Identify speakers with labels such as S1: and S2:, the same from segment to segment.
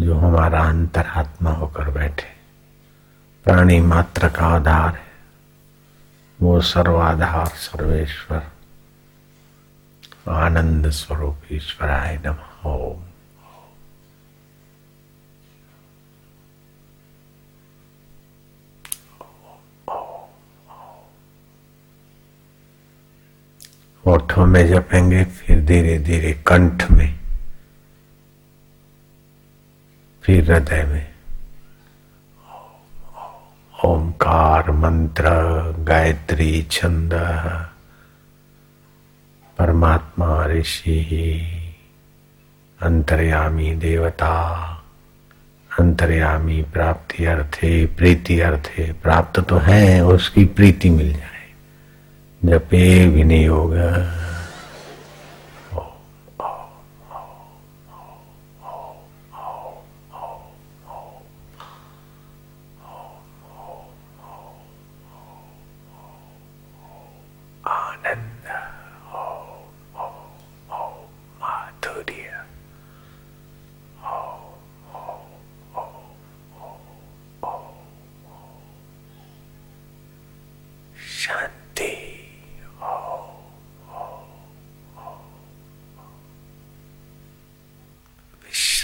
S1: जो हमारा अंतरात्मा होकर बैठे। प्राणी मात्र का आधार है। वो सर्वाधार, सर्वेश्वर। आनंद स्वरूप ईश्वराय नम। ओम ओठों में जपेंगे, फिर धीरे धीरे कंठ में फिर हृदय में ओंकार, मंत्र, गायत्री, छंद, परमात्मा, ऋषि, अंतर्यामी, देवता, अंतर्यामी, प्राप्ति अर्थे, प्रीति अर्थे, प्राप्त तो है, उसकी प्रीति मिल जाए। जपे विनियोग।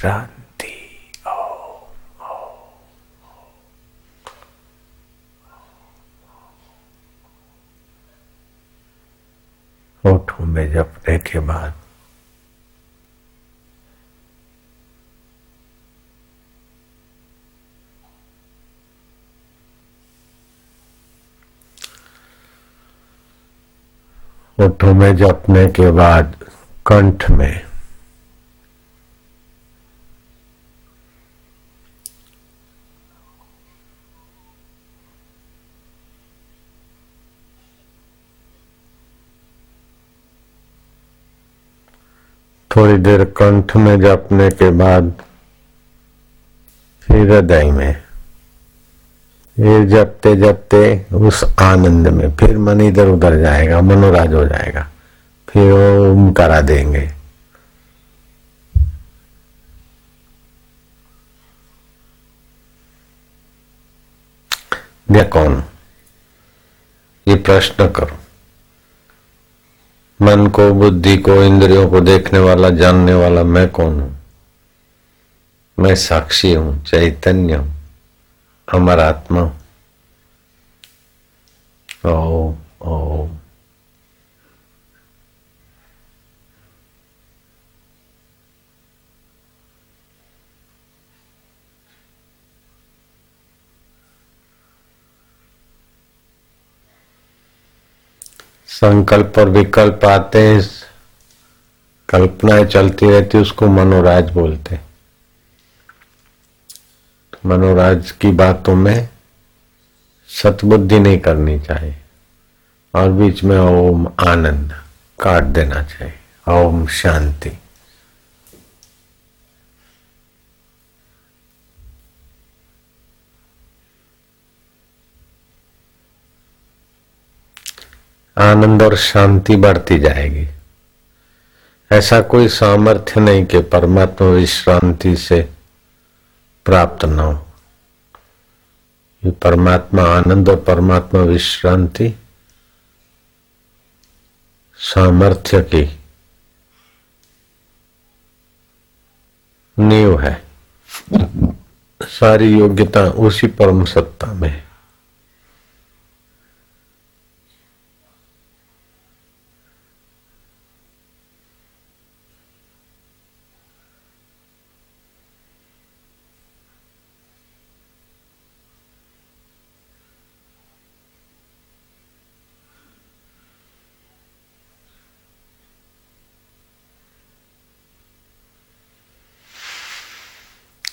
S1: शांति होठों में जपने के बाद। होठों में जपने के बाद कंठ में। थोड़ी देर कंठ में जपने के बाद फिर हृदय में। फिर जपते जपते उस आनंद में फिर मन इधर उधर जाएगा, मनोराज हो जाएगा, फिर ओम करा देंगे। कौन ये प्रश्न करो। मन को, बुद्धि को, इंद्रियों को देखने वाला, जानने वाला मैं कौन हूँ? मैं साक्षी हूँ, चैतन्य हूँ, अमर आत्मा ओ ओ संकल्प और विकल्प आते हैं, कल्पनाएँ चलती रहती उसको मनोराज बोलते मनोराज की बातों में सतबुद्धि नहीं करनी चाहिए, और बीच में ओम आनंद काट देना चाहिए, ओम शांति। आनंद और शांति बढ़ती जाएगी। ऐसा कोई सामर्थ्य नहीं कि परमात्मा विश्रांति से प्राप्त न हो। ये परमात्मा आनंद और परमात्मा विश्रांति सामर्थ्य की नींव है। सारी योग्यता उसी परम सत्ता में है।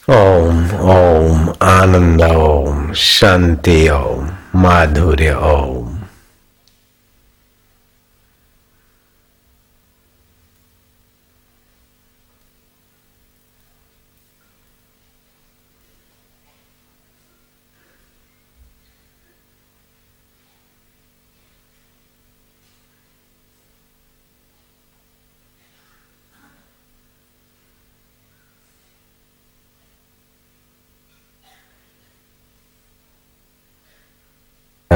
S1: ओम ओम आनंद ओम शांति ओम माधुर्य ओम।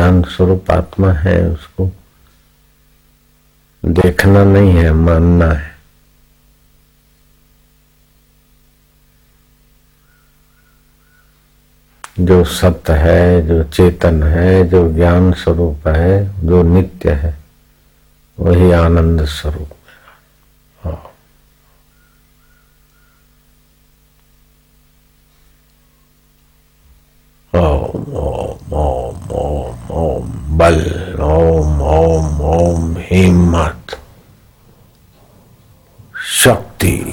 S1: ज्ञान स्वरूप आत्मा है, उसको देखना नहीं है, मानना है। जो सत्य है, जो चेतन है, जो ज्ञान स्वरूप है, जो नित्य है, वही आनंद स्वरूप है। हाँ। ओम ओम ओम। बल ओम ओम ओम हिम्मत शक्ति।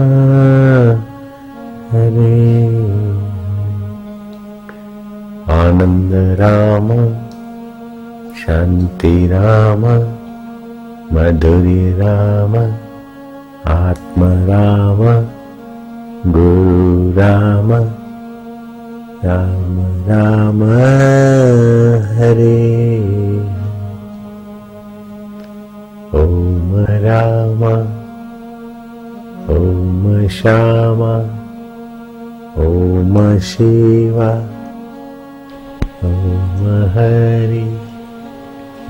S1: आनंद राम शांति राम मधुरी राम आत्म राम गुरु राम राम राम हरे। ओम राम ओम श्याम ओम शिवा ओम हरि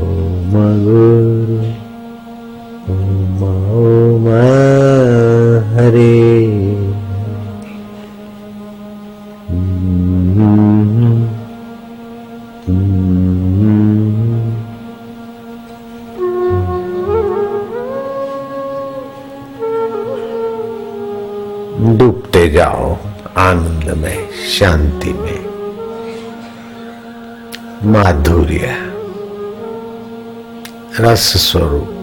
S1: ओम गुरु ओम ओम हरे डूबते जाओ आनंद में शांति में। माधुर्य रस स्वरूप।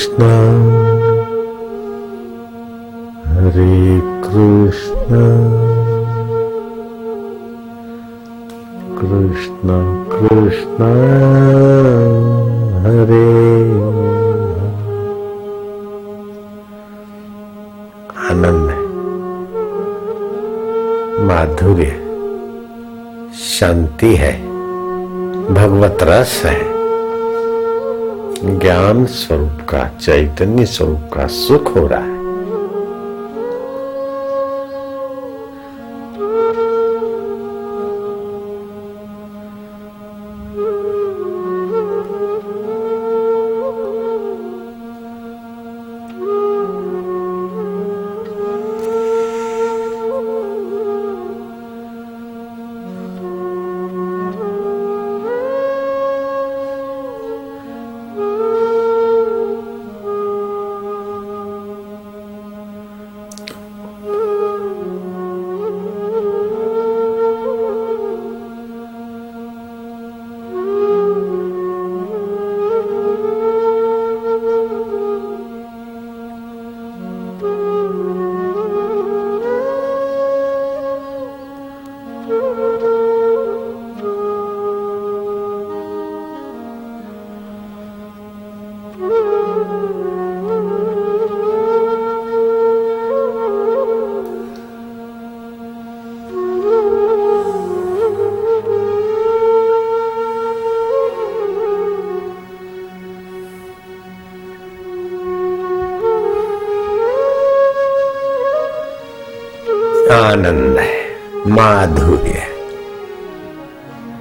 S1: कृष्ण हरे कृष्ण कृष्ण कृष्ण हरे आनंद है माधुर्य शांति है भगवत रस है ज्ञान स्वरूप का चैतन्य स्वरूप का सुख हो रहा है। आनंद है, माधुर्य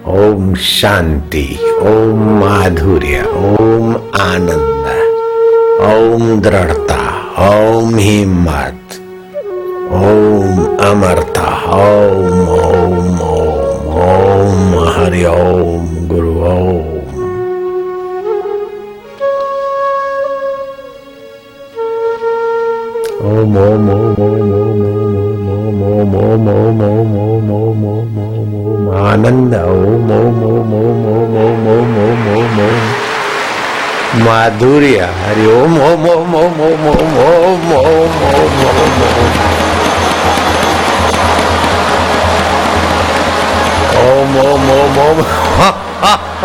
S1: ओम शांति, ओम माधुर्य, ओम आनंद, ओम दृढ़ता, ओम हिम्मत, ओम अमरता, ओम ओम ओम ओम, हरि ओम, गुरु ओम। ఆనందం మో మో మో మో మో మో మో మో మో మాధుర్య హరి ఓం ఓం ఓం ఓం ఓం ఓం ఓం ఓం ఓం ఓం ఓం ఓం ఓం ఓం ha ha ha